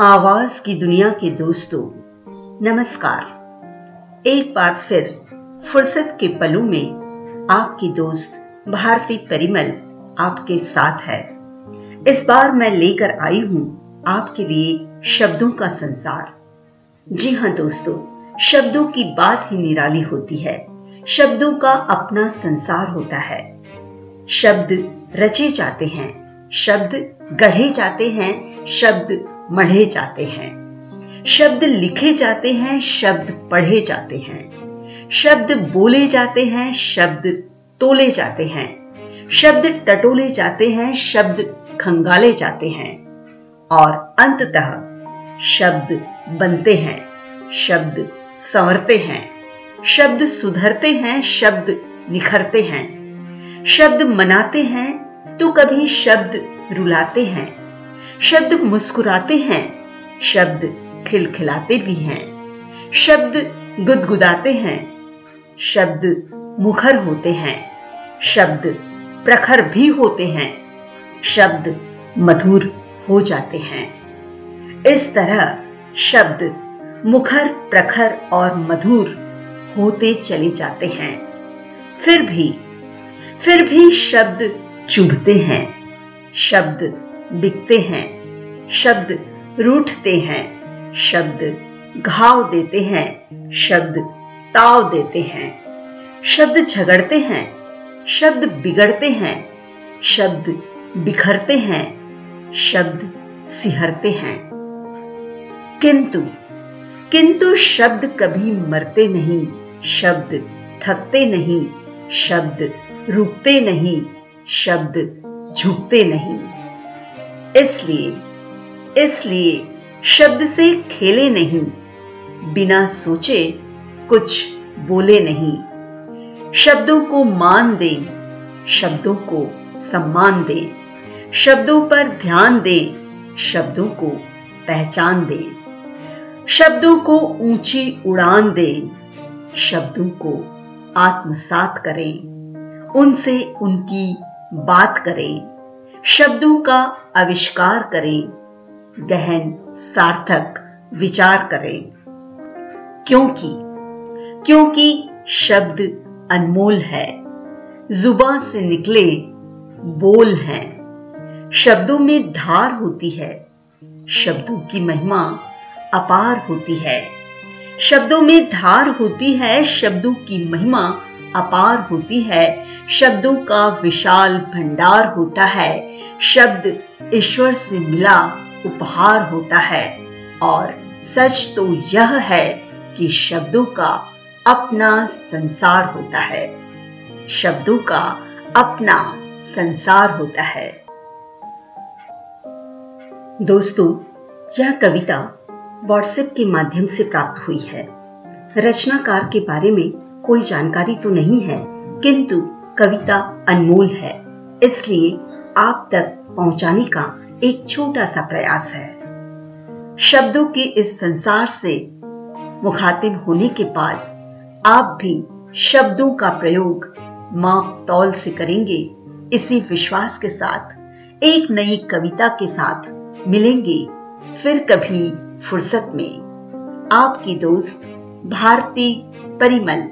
आवाज़ की दुनिया के दोस्तों, नमस्कार। एक बार फिर फुर्सत के पलों में आपकी दोस्त भारती परिमल आपके साथ है। इस बार मैं लेकर आई हूँ आपके लिए शब्दों का संसार। जी हाँ दोस्तों, शब्दों की बात ही निराली होती है। शब्दों का अपना संसार होता है। शब्द रचे जाते हैं, शब्द गढ़े जाते हैं, शब्द मढ़े जाते हैं। शब्द लिखे जाते हैं, शब्द पढ़े जाते हैं। शब्द बोले जाते हैं, शब्द तोले जाते हैं। शब्द टटोले जाते हैं, शब्द खंगाले जाते हैं। और अंततः शब्द बनते हैं, शब्द संवरते हैं। शब्द सुधरते हैं, शब्द निखरते हैं। शब्द मनाते हैं तो कभी शब्द रुलाते हैं। शब्द मुस्कुराते हैं, शब्द खिलखिलाते भी हैं, शब्द गुदगुदाते हैं, शब्द मुखर होते हैं, शब्द प्रखर भी होते हैं, शब्द मधुर हो जाते हैं। इस तरह शब्द मुखर, प्रखर और मधुर होते चले जाते हैं। फिर भी फिर भी शब्द चुभते हैं, शब्द बिकते हैं। शब्द रूठते हैं। शब्द घाव देते हैं। शब्द ताव देते हैं। शब्द झगड़ते हैं। शब्द बिगड़ते हैं। शब्द बिखरते हैं। शब्द सिहरते हैं। किंतु किंतु शब्द कभी मरते नहीं। शब्द थकते नहीं। शब्द रुकते नहीं। शब्द झुकते नहीं। इसलिए इसलिए शब्द से खेले नहीं, बिना सोचे कुछ बोले नहीं। शब्दों को मान दे, शब्दों को सम्मान दे। शब्दों पर ध्यान दे, शब्दों को पहचान दे। शब्दों को ऊँची उड़ान दे, शब्दों को आत्मसात करें। उनसे उनकी बात करें। शब्दों का आविष्कार करें, गहन, सार्थक विचार करें। क्योंकि क्योंकि शब्द अनमोल है जुबा से निकले बोल हैं। शब्दों में धार होती है, शब्दों की महिमा अपार होती है। शब्दों में धार होती है, शब्दों की महिमा अपार होती है। शब्दों का विशाल भंडार होता है। शब्द ईश्वर से मिला उपहार होता है। और सच तो यह है कि शब्दों का अपना संसार होता है। शब्दों का अपना संसार होता है। दोस्तों, यह कविता व्हाट्सएप के माध्यम से प्राप्त हुई है। रचनाकार के बारे में कोई जानकारी तो नहीं है, किंतु कविता अनमोल है। इसलिए आप तक पहुँचाने का एक छोटा सा प्रयास है। शब्दों के इस संसार से मुखातिब होने के बाद आप भी शब्दों का प्रयोग माप तौल से करेंगे। इसी विश्वास के साथ एक नई कविता के साथ मिलेंगे फिर कभी फुर्सत में। आपकी दोस्त भारती परिमल।